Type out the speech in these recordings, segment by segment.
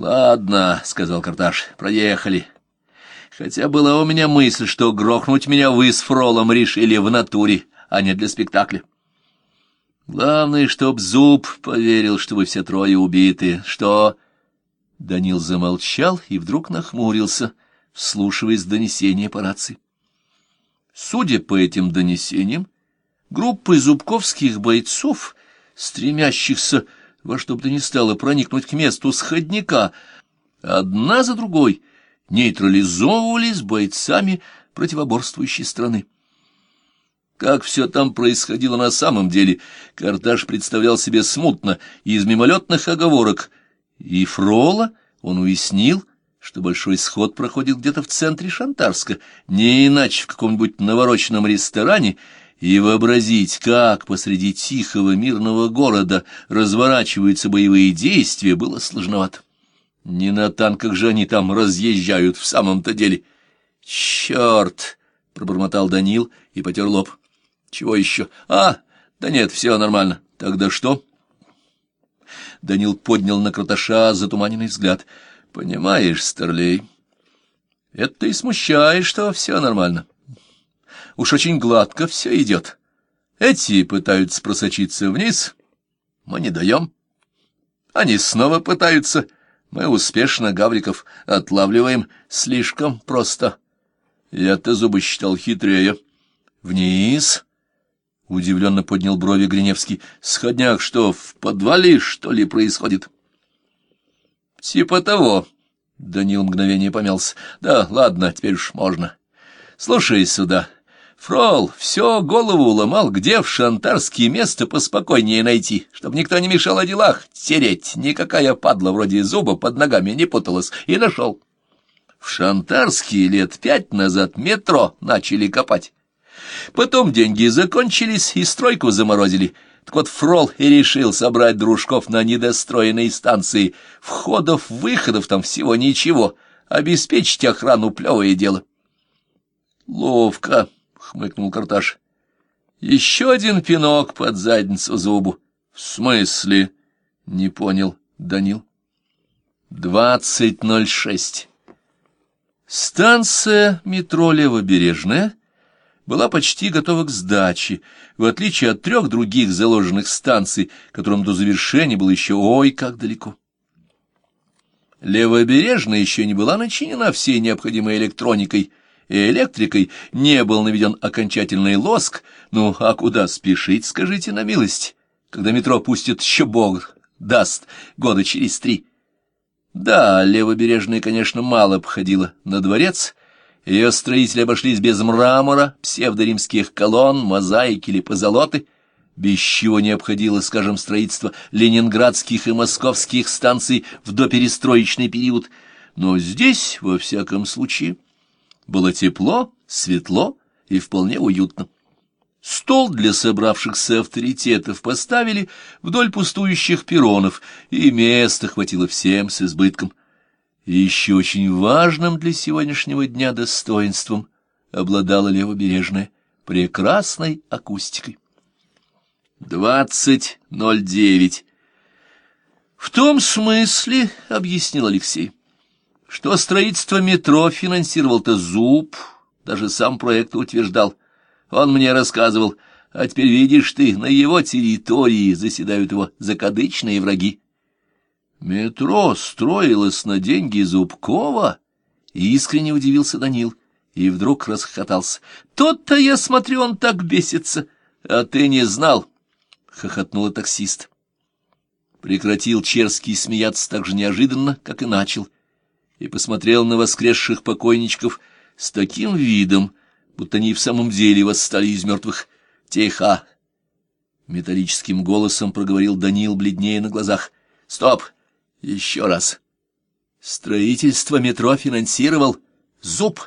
«Ладно», — сказал Карташ, — «проехали». Хотя была у меня мысль, что грохнуть меня вы с Фролом решили в натуре, а не для спектакля. Главное, чтоб Зуб поверил, что вы все трое убиты, что... Данил замолчал и вдруг нахмурился, вслушиваясь в донесение по рации. Судя по этим донесениям, группы зубковских бойцов, стремящихся во что бы то ни стало проникнуть к месту сходника, одна за другой нейтрализовывались бойцами противоборствующей страны. Как все там происходило на самом деле, Карташ представлял себе смутно и из мимолетных оговорок. И Фрола он уяснил, что большой сход проходит где-то в центре Шантарска, не иначе в каком-нибудь навороченном ресторане, и вообразить, как посреди тихого мирного города разворачиваются боевые действия, было сложновато. Не на танках же они там разъезжают в самом-то деле. «Черт!» — пробормотал Данил и потер лоб. Чего еще? А, да нет, все нормально. Тогда что? Данил поднял на Краташа затуманенный взгляд. Понимаешь, Старлей, это и смущает, что все нормально. Уж очень гладко все идет. Эти пытаются просочиться вниз, мы не даем. Они снова пытаются, мы успешно гавриков отлавливаем слишком просто. Я-то зубы считал хитрее. Вниз Удивленно поднял брови Гриневский. Сходняк что, в подвале, что ли, происходит? Типа того. Данил мгновение помялся. Да, ладно, теперь уж можно. Слушай сюда. Фрол все голову уломал, где в шантарские место поспокойнее найти, чтобы никто не мешал о делах тереть. Никакая падла вроде зуба под ногами не путалась. И нашел. В шантарские лет пять назад метро начали копать. Потом деньги закончились, и стройку заморозили. Так вот Фрол и решил собрать дружков на недостроенной станции. Входов-выходов там всего ничего. Обеспечить охрану — плевое дело. — Ловко, — хмыкнул Карташ. — Еще один пинок под задницу зубу. — В смысле? — не понял Данил. — Двадцать ноль шесть. Станция метро Левобережная — была почти готова к сдаче, в отличие от трех других заложенных станций, которым до завершения было еще ой как далеко. Левобережная еще не была начинена всей необходимой электроникой и электрикой, не был наведен окончательный лоск, ну а куда спешить, скажите на милость, когда метро пустит еще бог даст года через три. Да, левобережная, конечно, мало обходила на дворец, ее строители обошлись без мрамора, псевдоримских колонн, мозаики или позолоты, без чего не обходило, скажем, строительство ленинградских и московских станций в доперестроечный период. Но здесь, во всяком случае, было тепло, светло и вполне уютно. Стол для собравшихся авторитетов поставили вдоль пустующих перронов, и места хватило всем с избытком и еще очень важным для сегодняшнего дня достоинством обладала левобережная прекрасной акустикой. Двадцать ноль девять. В том смысле, — объяснил Алексей, — что строительство метро финансировал-то Зуб, даже сам проект утверждал. Он мне рассказывал, а теперь видишь ты, на его территории заседают его закадычные враги. Метро строилось на деньги Зубкова? Искренне удивился Данил и вдруг расхохотался. Тот-то, я смотрю, он так бесится. А ты не знал? Хохотнула таксист. Прекратил Черский смеяться так же неожиданно, как и начал, и посмотрел на воскресших покойничков с таким видом, будто они в самом деле восстали из мертвых. Тихо! Металлическим голосом проговорил Данил бледнее на глазах. Стоп! Еще раз. Строительство метро финансировал Зуб,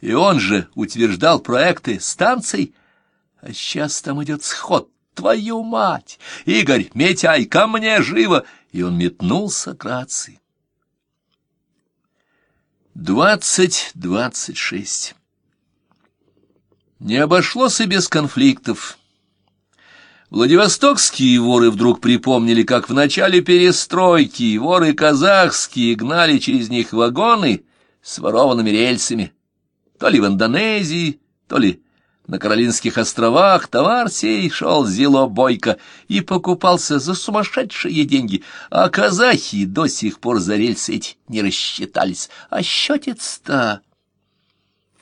и он же утверждал проекты станций, а сейчас там идет сход. Твою мать! Игорь, Митяй, ко мне живо! И он метнулся к рации. Двадцать двадцать шесть. Не обошлось и без конфликтов. Владивостокские воры вдруг припомнили, как в начале перестройки воры казахские гнали через них вагоны с ворованными рельсами. То ли в Индонезии, то ли на Каролинских островах товар сей шел зело бойко и покупался за сумасшедшие деньги, а казахи до сих пор за рельсы эти не рассчитались. А счетец-то...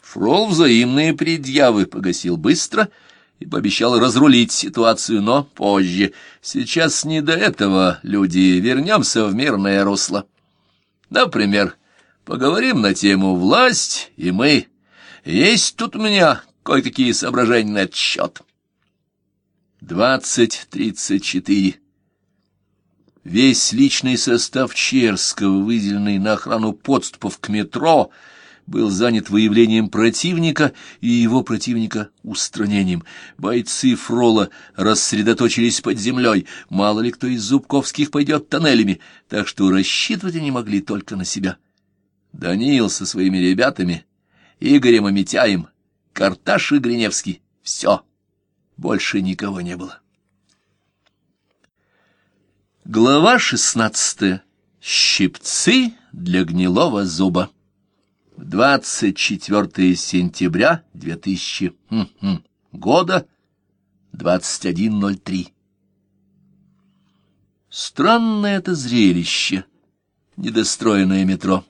Фрол взаимные предъявы погасил быстро — и пообещал разрулить ситуацию, но позже. Сейчас не до этого, люди, вернемся в мирное русло. Например, поговорим на тему «Власть и мы». Есть тут у меня кое-какие соображения на этот счет. Двадцать тридцать четыре. Весь личный состав Черского, выделенный на охрану подступов к метро, — был занят выявлением противника и его противника устранением. Бойцы Фрола рассредоточились под землей, мало ли кто из Зубковских пойдет тоннелями, так что рассчитывать они могли только на себя. Даниил со своими ребятами, Игорем и Митяем, Карташ и Гриневский — все, больше никого не было. Глава шестнадцатая. Щипцы для гнилого зуба. 24 сентября 2000 года, 21.03. Странное это зрелище, недостроенное метро,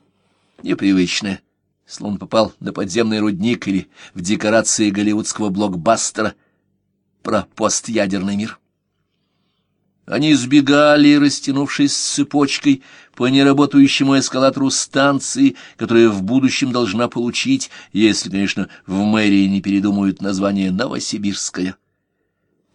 непривычное, словно попал на подземный рудник или в декорации голливудского блокбастера про постядерный мир. Они сбегали, растянувшись цепочкой по неработающему эскалатору станции, которая в будущем должна получить, если, конечно, в мэрии не передумают название Новосибирская.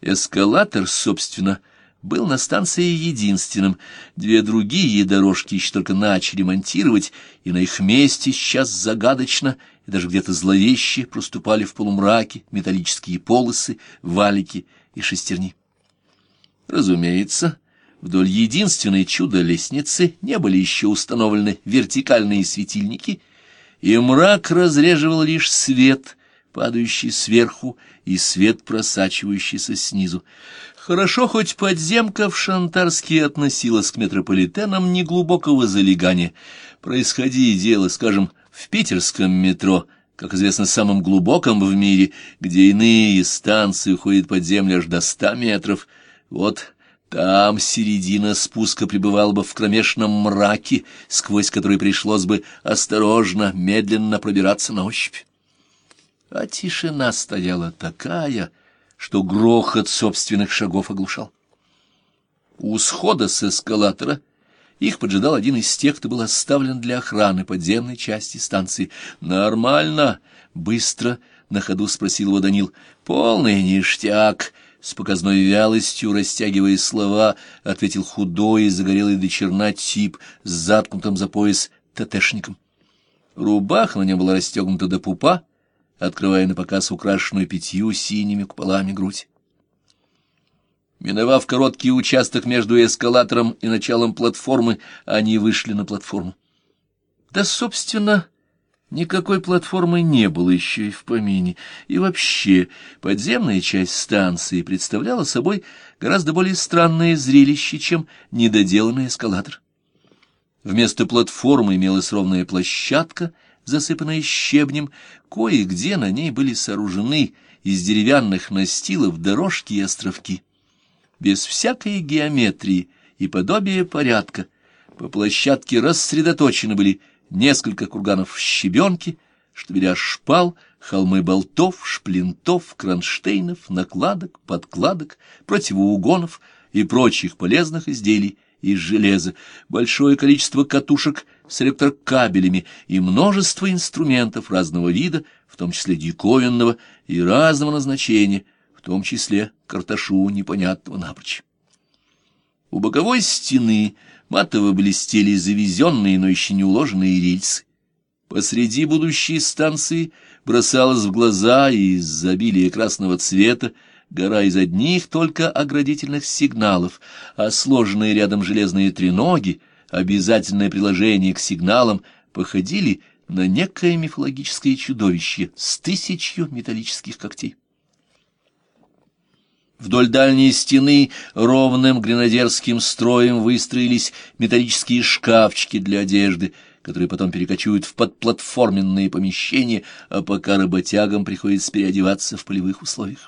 Эскалатор, собственно, был на станции единственным. Две другие дорожки еще только начали монтировать, и на их месте сейчас загадочно и даже где-то зловеще проступали в полумраке металлические полосы, валики и шестерни. Разумеется, вдоль единственной чудо-лестницы не были еще установлены вертикальные светильники, и мрак разреживал лишь свет, падающий сверху, и свет, просачивающийся снизу. Хорошо, хоть подземка в Шантарске относилась к метрополитенам неглубокого залегания. Происходи дело, скажем, в питерском метро, как известно, самым глубоком в мире, где иные станции уходят под землю аж до ста метров — вот там середина спуска пребывала бы в кромешном мраке, сквозь который пришлось бы осторожно, медленно пробираться на ощупь. А тишина стояла такая, что грохот собственных шагов оглушал. У схода с эскалатора их поджидал один из тех, кто был оставлен для охраны подземной части станции. «Нормально?» — быстро на ходу спросил его Данил. «Полный ништяк!» с показной вялостью, растягивая слова, ответил худой и загорелый до черна тип с заткнутым за пояс ТТшником. Рубаха на нем была расстегнута до пупа, открывая на показ украшенную пятью синими куполами грудь. Миновав короткий участок между эскалатором и началом платформы, они вышли на платформу. Да, собственно, Никакой платформы не было еще и в помине, и вообще подземная часть станции представляла собой гораздо более странное зрелище, чем недоделанный эскалатор. Вместо платформы имелась ровная площадка, засыпанная щебнем, кое-где на ней были сооружены из деревянных настилов дорожки и островки. Без всякой геометрии и подобия порядка по площадке рассредоточены были несколько курганов щебенки, штабеля шпал, холмы болтов, шплинтов, кронштейнов, накладок, подкладок, противоугонов и прочих полезных изделий из железа, большое количество катушек с электрокабелями и множество инструментов разного вида, в том числе диковинного и разного назначения, в том числе карташу непонятного напрочь. У боковой стены матово блестели завезенные, но еще не уложенные рельсы. Посреди будущей станции бросалась в глаза из обилия красного цвета гора из одних только оградительных сигналов, а сложенные рядом железные треноги, обязательное приложение к сигналам, походили на некое мифологическое чудовище с тысячью металлических когтей. Вдоль дальней стены ровным гренадерским строем выстроились металлические шкафчики для одежды, которые потом перекочуют в подплатформенные помещения, а пока работягам приходится переодеваться в полевых условиях.